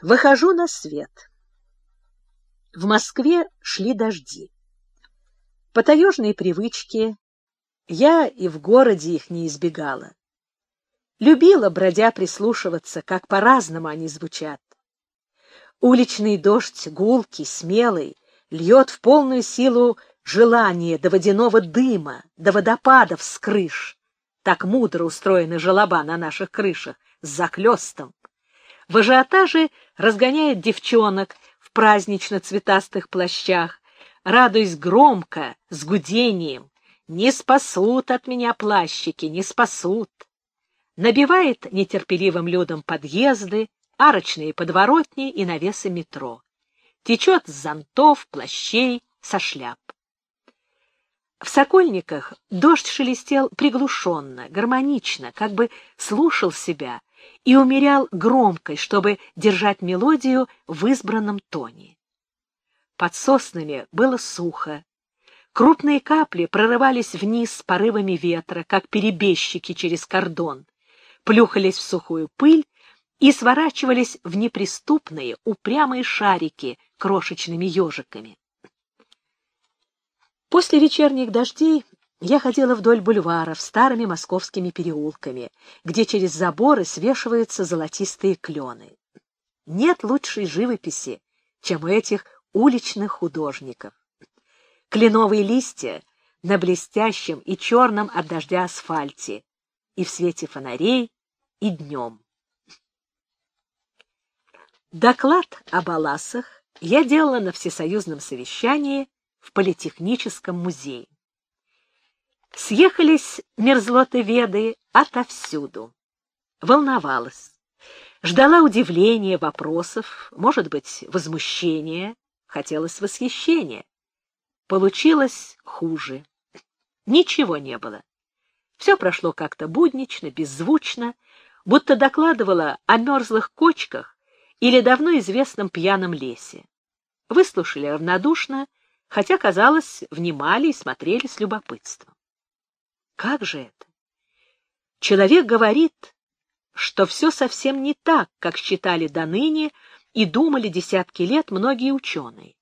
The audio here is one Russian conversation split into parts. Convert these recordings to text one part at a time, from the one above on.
Выхожу на свет. В Москве шли дожди. По таежной привычке я и в городе их не избегала. Любила, бродя, прислушиваться, как по-разному они звучат. Уличный дождь, гулкий, смелый, льет в полную силу желание до водяного дыма, до водопадов с крыш. Так мудро устроены желоба на наших крышах, с заклестом. В ажиотаже разгоняет девчонок в празднично-цветастых плащах, радуясь громко, с гудением. Не спасут от меня плащики, не спасут. Набивает нетерпеливым людям подъезды, арочные подворотни и навесы метро. Течет с зонтов, плащей, со шляп. В Сокольниках дождь шелестел приглушенно, гармонично, как бы слушал себя и умерял громкость, чтобы держать мелодию в избранном тоне. Под соснами было сухо. Крупные капли прорывались вниз с порывами ветра, как перебежчики через кордон, плюхались в сухую пыль и сворачивались в неприступные, упрямые шарики крошечными ежиками. После вечерних дождей я ходила вдоль бульваров старыми московскими переулками, где через заборы свешиваются золотистые клены. Нет лучшей живописи, чем у этих уличных художников. Кленовые листья на блестящем и черном от дождя асфальте, и в свете фонарей, и днем. Доклад о баласах я делала на всесоюзном совещании в Политехническом музее. Съехались мерзлоты-веды отовсюду. Волновалась. Ждала удивления, вопросов, может быть, возмущения, хотелось восхищения. Получилось хуже. Ничего не было. Все прошло как-то буднично, беззвучно, будто докладывала о мерзлых кочках или давно известном пьяном лесе. Выслушали равнодушно, хотя, казалось, внимали и смотрели с любопытством. Как же это? Человек говорит, что все совсем не так, как считали до ныне и думали десятки лет многие ученые.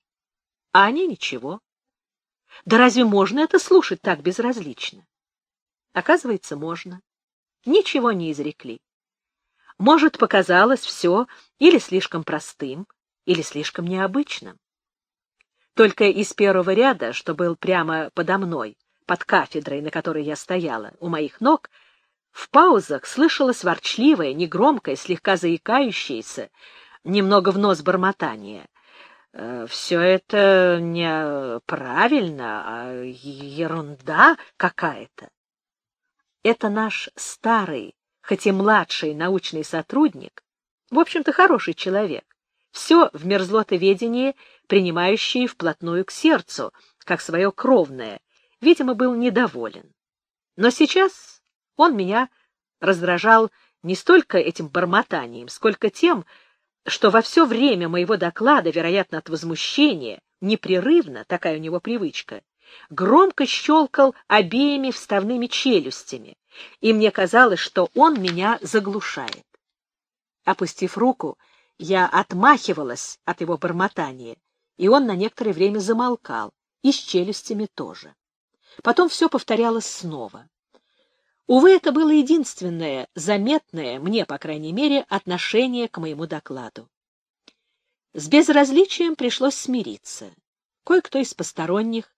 А они ничего. Да разве можно это слушать так безразлично? Оказывается, можно. Ничего не изрекли. Может, показалось все или слишком простым, или слишком необычным. Только из первого ряда, что был прямо подо мной, под кафедрой, на которой я стояла, у моих ног, в паузах слышалось ворчливое, негромкое, слегка заикающееся, немного в нос бормотание. «Э, «Все это неправильно, а ерунда какая-то». Это наш старый, хоть и младший научный сотрудник, в общем-то, хороший человек, все в мерзлотоведении, принимающий вплотную к сердцу, как свое кровное, видимо, был недоволен. Но сейчас он меня раздражал не столько этим бормотанием, сколько тем, что во все время моего доклада, вероятно, от возмущения, непрерывно, такая у него привычка, громко щелкал обеими вставными челюстями, и мне казалось, что он меня заглушает. Опустив руку, я отмахивалась от его бормотания, и он на некоторое время замолкал, и с челюстями тоже. Потом все повторялось снова. Увы, это было единственное заметное, мне, по крайней мере, отношение к моему докладу. С безразличием пришлось смириться. Кое-кто из посторонних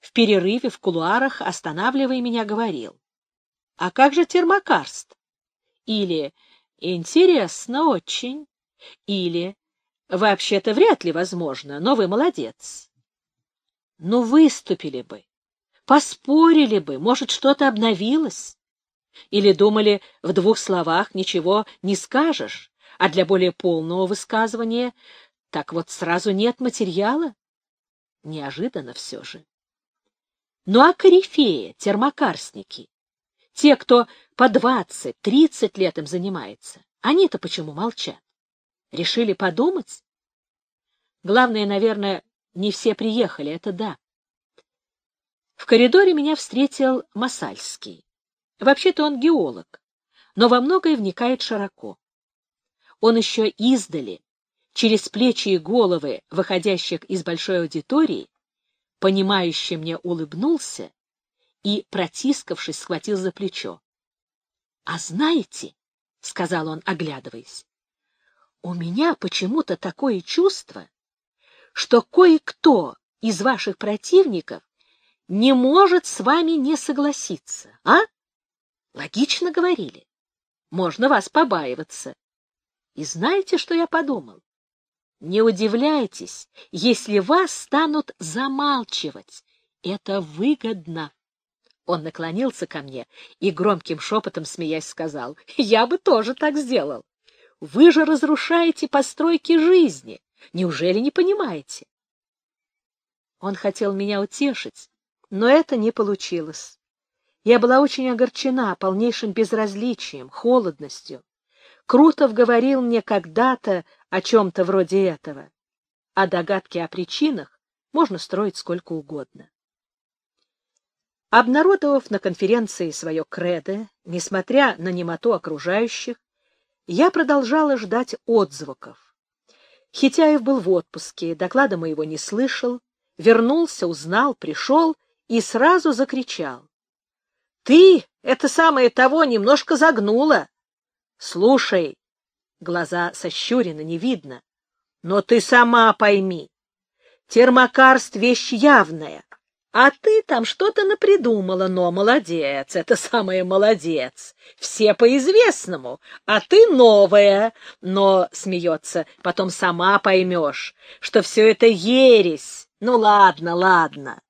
в перерыве в кулуарах, останавливая меня, говорил. «А как же термокарст?» Или «Интересно очень». Или «Вообще-то вряд ли возможно, но вы молодец». Ну, выступили бы, поспорили бы, может, что-то обновилось. Или думали, в двух словах ничего не скажешь, а для более полного высказывания так вот сразу нет материала? Неожиданно все же. Ну а корифеи, термокарстники, те, кто по двадцать-тридцать лет им занимается, они-то почему молчат? Решили подумать? Главное, наверное, не все приехали, это да. В коридоре меня встретил Масальский. Вообще-то он геолог, но во многое вникает широко. Он еще издали через плечи и головы, выходящих из большой аудитории, понимающе мне улыбнулся и, протискавшись, схватил за плечо. — А знаете, — сказал он, оглядываясь, — у меня почему-то такое чувство, что кое-кто из ваших противников не может с вами не согласиться, а? Логично говорили. Можно вас побаиваться. И знаете, что я подумал? Не удивляйтесь, если вас станут замалчивать. Это выгодно. Он наклонился ко мне и громким шепотом, смеясь, сказал, «Я бы тоже так сделал. Вы же разрушаете постройки жизни. Неужели не понимаете?» Он хотел меня утешить, но это не получилось. Я была очень огорчена полнейшим безразличием, холодностью. Крутов говорил мне когда-то о чем-то вроде этого. А догадки о причинах можно строить сколько угодно. Обнародовав на конференции свое кредо, несмотря на немоту окружающих, я продолжала ждать отзвуков. Хитяев был в отпуске, доклада моего не слышал, вернулся, узнал, пришел и сразу закричал. — Ты, это самое того, немножко загнула. Слушай, глаза сощурены, не видно, но ты сама пойми, термокарст — вещь явная. А ты там что-то напридумала, но молодец, это самое молодец. Все по-известному, а ты новая. Но, смеется, потом сама поймешь, что все это ересь. Ну ладно, ладно.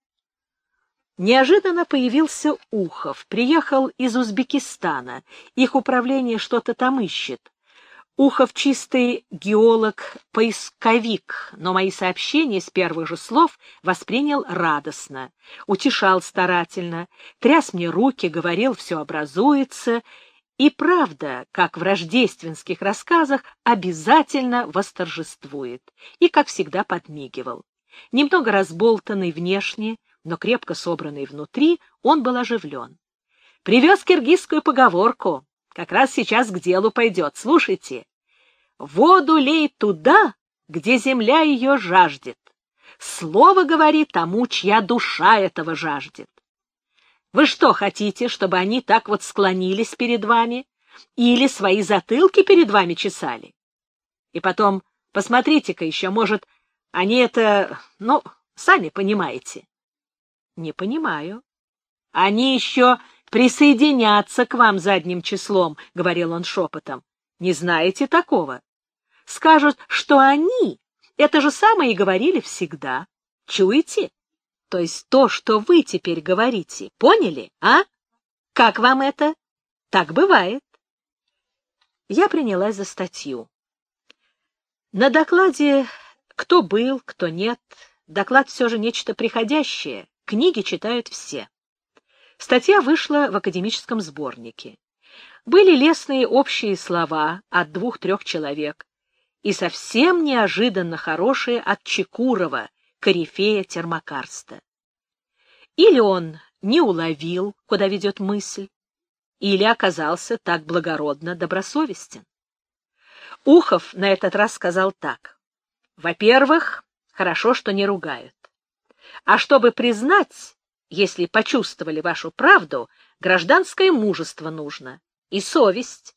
Неожиданно появился Ухов, приехал из Узбекистана. Их управление что-то там ищет. Ухов чистый геолог-поисковик, но мои сообщения с первых же слов воспринял радостно, утешал старательно, тряс мне руки, говорил, все образуется, и правда, как в рождественских рассказах, обязательно восторжествует, и, как всегда, подмигивал. Немного разболтанный внешне, но крепко собранный внутри, он был оживлен. Привез киргизскую поговорку, как раз сейчас к делу пойдет. Слушайте. Воду лей туда, где земля ее жаждет. Слово говори тому, чья душа этого жаждет. Вы что, хотите, чтобы они так вот склонились перед вами? Или свои затылки перед вами чесали? И потом, посмотрите-ка еще, может, они это, ну, сами понимаете. Не понимаю. Они еще присоединятся к вам задним числом, — говорил он шепотом. Не знаете такого? Скажут, что они это же самое и говорили всегда. Чуете? То есть то, что вы теперь говорите. Поняли, а? Как вам это? Так бывает. Я принялась за статью. На докладе кто был, кто нет, доклад все же нечто приходящее, книги читают все. Статья вышла в академическом сборнике. Были лестные общие слова от двух-трех человек и совсем неожиданно хорошие от Чекурова, корифея термокарста. Или он не уловил, куда ведет мысль, или оказался так благородно добросовестен. Ухов на этот раз сказал так. Во-первых, хорошо, что не ругают. А чтобы признать, если почувствовали вашу правду, гражданское мужество нужно и совесть.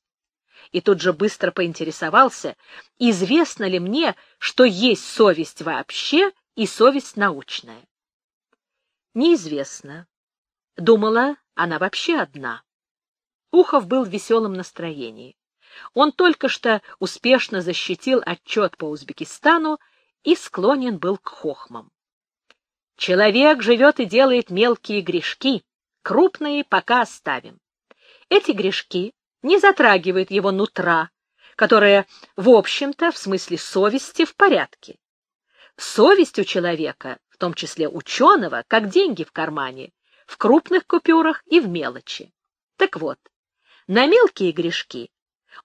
И тут же быстро поинтересовался, известно ли мне, что есть совесть вообще и совесть научная. Неизвестно. Думала, она вообще одна. Ухов был в веселом настроении. Он только что успешно защитил отчет по Узбекистану и склонен был к хохмам. Человек живет и делает мелкие грешки, крупные пока оставим. Эти грешки не затрагивают его нутра, которое, в общем-то, в смысле совести, в порядке. Совесть у человека, в том числе ученого, как деньги в кармане, в крупных купюрах и в мелочи. Так вот, на мелкие грешки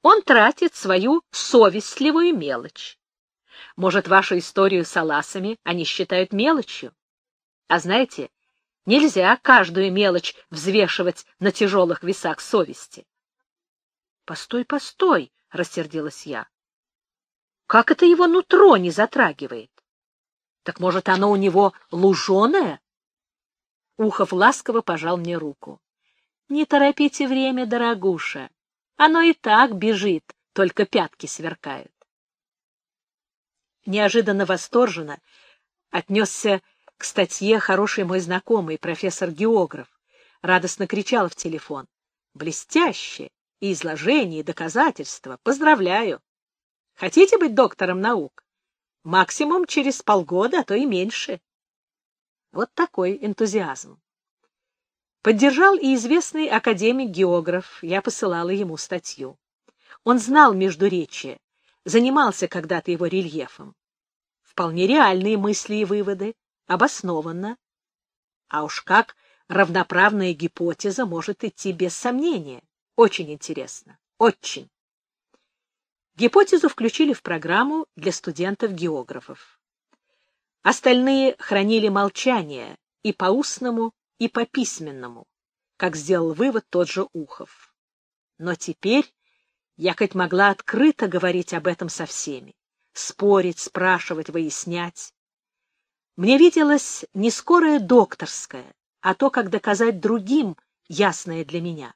он тратит свою совестливую мелочь. Может, вашу историю с аласами они считают мелочью? А знаете, нельзя каждую мелочь взвешивать на тяжелых весах совести. — Постой, постой, — рассердилась я. Как это его нутро не затрагивает? Так может, оно у него луженое? Ухов ласково пожал мне руку. Не торопите время, дорогуша. Оно и так бежит, только пятки сверкают. Неожиданно восторженно отнесся к статье хороший мой знакомый, профессор-географ. Радостно кричал в телефон. Блестяще! И изложение, доказательства. Поздравляю! Хотите быть доктором наук? Максимум через полгода, а то и меньше. Вот такой энтузиазм. Поддержал и известный академик-географ, я посылала ему статью. Он знал Междуречие, занимался когда-то его рельефом. Вполне реальные мысли и выводы, обоснованно. А уж как равноправная гипотеза может идти без сомнения. Очень интересно. Очень. Гипотезу включили в программу для студентов-географов. Остальные хранили молчание и по устному, и по письменному, как сделал вывод тот же Ухов. Но теперь я хоть могла открыто говорить об этом со всеми, спорить, спрашивать, выяснять. Мне виделось не скорое докторское, а то, как доказать другим ясное для меня,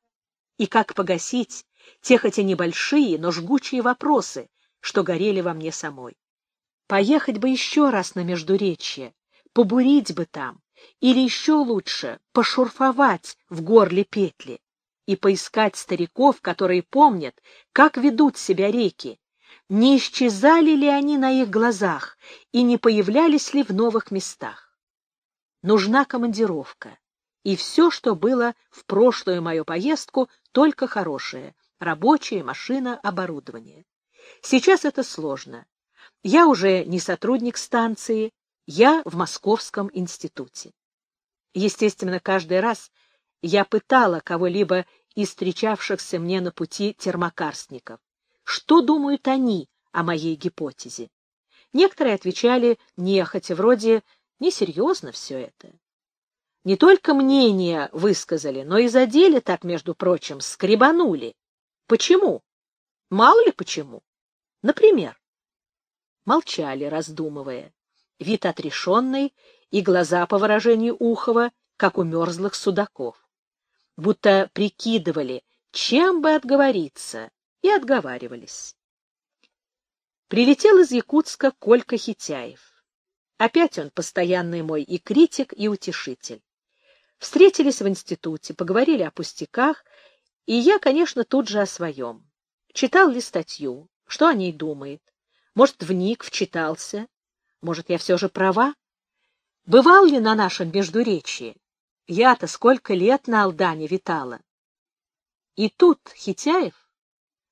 и как погасить тех эти небольшие, но жгучие вопросы, что горели во мне самой. Поехать бы еще раз на Междуречье, побурить бы там, или еще лучше пошурфовать в горле петли и поискать стариков, которые помнят, как ведут себя реки, не исчезали ли они на их глазах и не появлялись ли в новых местах. Нужна командировка, и все, что было в прошлую мою поездку, только хорошее, рабочая машина, оборудование. Сейчас это сложно. Я уже не сотрудник станции, я в Московском институте. Естественно, каждый раз я пытала кого-либо из встречавшихся мне на пути термокарстников. Что думают они о моей гипотезе? Некоторые отвечали нехотя, вроде «несерьезно все это». Не только мнение высказали, но и задели так, между прочим, скребанули. Почему? Мало ли почему. Например. Молчали, раздумывая. Вид отрешенный и глаза по выражению Ухова, как у мерзлых судаков. Будто прикидывали, чем бы отговориться, и отговаривались. Прилетел из Якутска Колька Хитяев. Опять он постоянный мой и критик, и утешитель. Встретились в институте, поговорили о пустяках, и я, конечно, тут же о своем. Читал ли статью, что о ней думает, может, вник, вчитался, может, я все же права? Бывал ли на нашем Междуречии? Я-то сколько лет на Алдане витала. И тут Хитяев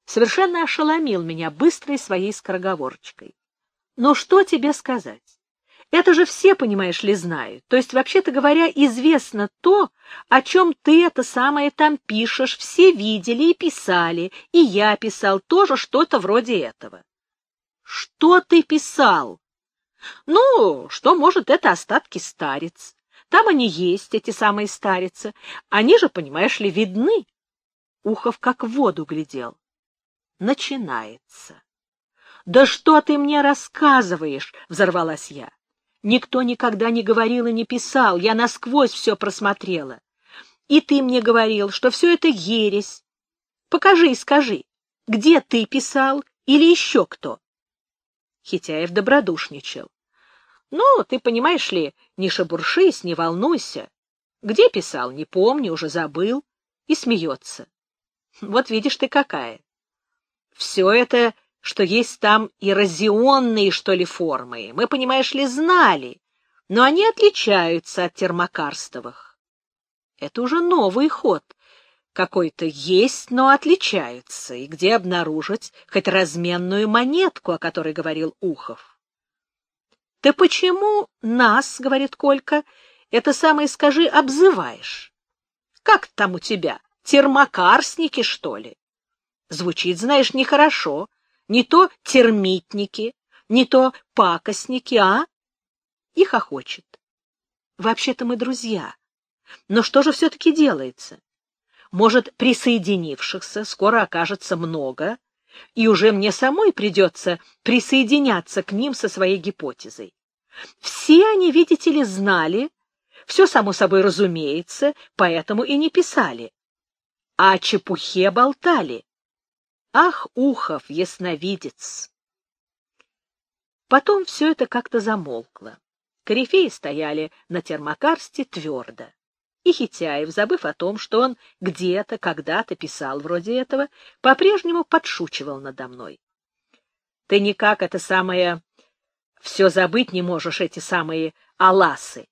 совершенно ошеломил меня быстрой своей скороговорочкой. Ну, что тебе сказать? Это же все, понимаешь ли, знают. То есть, вообще-то говоря, известно то, о чем ты это самое там пишешь, все видели и писали, и я писал тоже что-то вроде этого. Что ты писал? Ну, что, может, это остатки старец. Там они есть, эти самые старицы. Они же, понимаешь ли, видны. Ухов как в воду глядел. Начинается. «Да что ты мне рассказываешь?» — взорвалась я. Никто никогда не говорил и не писал, я насквозь все просмотрела. И ты мне говорил, что все это ересь. Покажи и скажи, где ты писал или еще кто? Хитяев добродушничал. Ну, ты понимаешь ли, не шебуршись, не волнуйся. Где писал, не помню, уже забыл. И смеется. Вот видишь ты какая. Все это что есть там эрозионные, что ли, формы. Мы, понимаешь ли, знали, но они отличаются от термокарстовых. Это уже новый ход. Какой-то есть, но отличаются. И где обнаружить хоть разменную монетку, о которой говорил Ухов? — Ты почему нас, — говорит Колька, — это самое скажи, обзываешь? Как там у тебя, термокарстники, что ли? Звучит, знаешь, нехорошо. Не то термитники, не то пакостники, а? И хохочет. Вообще-то мы друзья. Но что же все-таки делается? Может, присоединившихся скоро окажется много, и уже мне самой придется присоединяться к ним со своей гипотезой. Все они, видите ли, знали, все само собой разумеется, поэтому и не писали. А о чепухе болтали. Ах, Ухов, ясновидец! Потом все это как-то замолкло. Корифеи стояли на термокарсте твердо. И Хитяев, забыв о том, что он где-то, когда-то писал вроде этого, по-прежнему подшучивал надо мной. Ты никак это самое... Все забыть не можешь, эти самые аласы.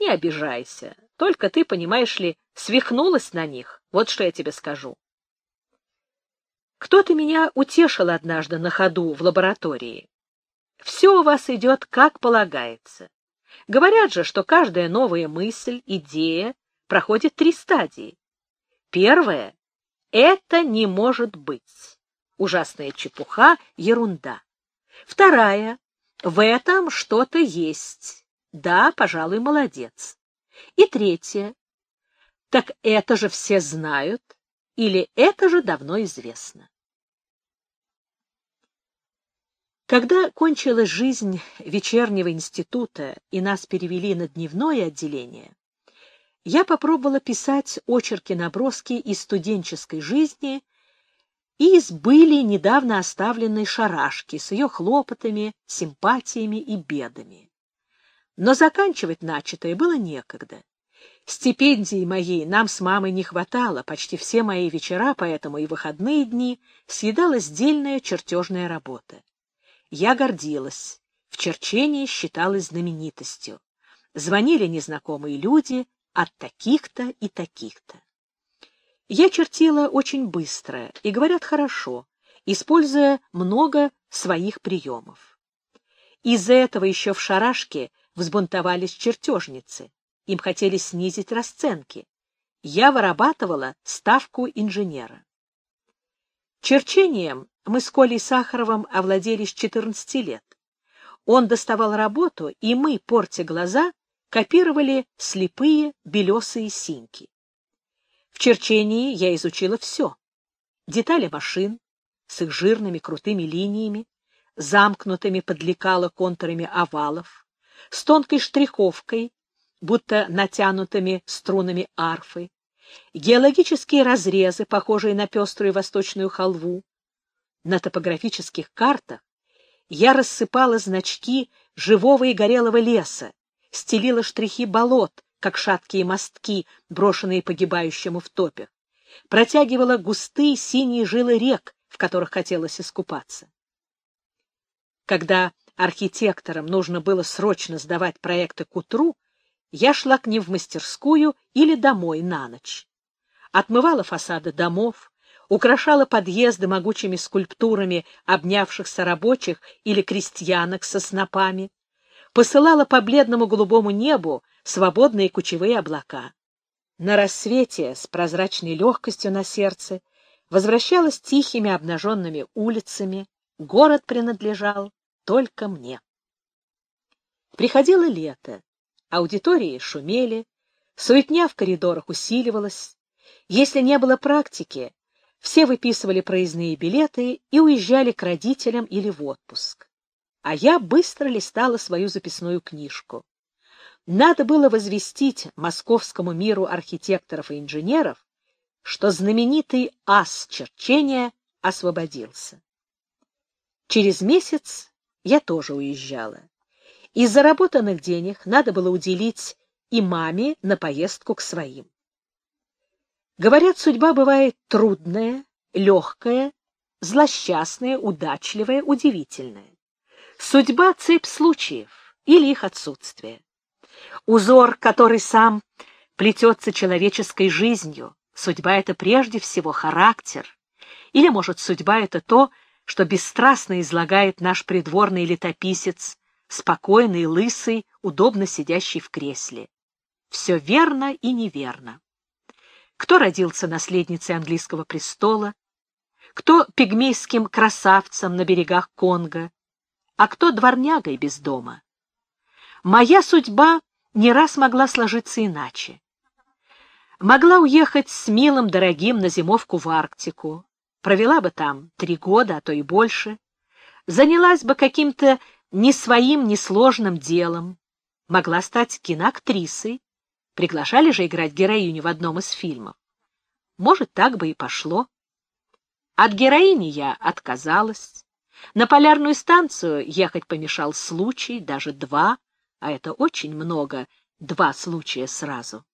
Не обижайся. Только ты, понимаешь ли, свихнулась на них. Вот что я тебе скажу. Кто-то меня утешил однажды на ходу в лаборатории. Все у вас идет как полагается. Говорят же, что каждая новая мысль, идея проходит три стадии. Первая — это не может быть. Ужасная чепуха, ерунда. Вторая — в этом что-то есть. Да, пожалуй, молодец. И третья — так это же все знают или это же давно известно. Когда кончилась жизнь вечернего института и нас перевели на дневное отделение, я попробовала писать очерки-наброски из студенческой жизни и из были недавно оставленной шарашки с ее хлопотами, симпатиями и бедами. Но заканчивать начатое было некогда. Стипендии моей нам с мамой не хватало, почти все мои вечера, поэтому и выходные дни съедала сдельная чертежная работа. Я гордилась, в черчении считалась знаменитостью. Звонили незнакомые люди от таких-то и таких-то. Я чертила очень быстро и, говорят, хорошо, используя много своих приемов. Из-за этого еще в шарашке взбунтовались чертежницы. Им хотели снизить расценки. Я вырабатывала ставку инженера. Черчением мы с Колей Сахаровым овладели с 14 лет. Он доставал работу, и мы, портя глаза, копировали слепые белесые синьки. В черчении я изучила все. Детали машин с их жирными крутыми линиями, замкнутыми под лекало контурами овалов, с тонкой штриховкой, будто натянутыми струнами арфы, геологические разрезы, похожие на пеструю восточную халву. На топографических картах я рассыпала значки живого и горелого леса, стелила штрихи болот, как шаткие мостки, брошенные погибающему в топях, протягивала густые синие жилы рек, в которых хотелось искупаться. Когда архитекторам нужно было срочно сдавать проекты к утру, я шла к ним в мастерскую или домой на ночь. Отмывала фасады домов, украшала подъезды могучими скульптурами обнявшихся рабочих или крестьянок со снопами, посылала по бледному голубому небу свободные кучевые облака. На рассвете с прозрачной легкостью на сердце возвращалась тихими обнаженными улицами, город принадлежал только мне. Приходило лето, аудитории шумели, суетня в коридорах усиливалась. Если не было практики, все выписывали проездные билеты и уезжали к родителям или в отпуск а я быстро листала свою записную книжку. Надо было возвестить московскому миру архитекторов и инженеров, что знаменитый ас черчения освободился. Через месяц я тоже уезжала. Из заработанных денег надо было уделить и маме на поездку к своим. Говорят, судьба бывает трудная, легкая, злосчастная, удачливая, удивительная. Судьба — цепь случаев или их отсутствие. Узор, который сам плетется человеческой жизнью. Судьба — это прежде всего характер. Или, может, судьба — это то, что бесстрастно излагает наш придворный летописец, спокойный, лысый, удобно сидящий в кресле. Все верно и неверно. Кто родился наследницей английского престола, кто пигмейским красавцем на берегах Конго, а кто дворнягой без дома. Моя судьба не раз могла сложиться иначе. Могла уехать с милым дорогим на зимовку в Арктику, провела бы там три года, а то и больше, занялась бы каким-то не своим несложным делом, могла стать киноактрисой, приглашали же играть героиню в одном из фильмов. Может, так бы и пошло. От героини я отказалась. На полярную станцию ехать помешал случай, даже два, а это очень много, два случая сразу.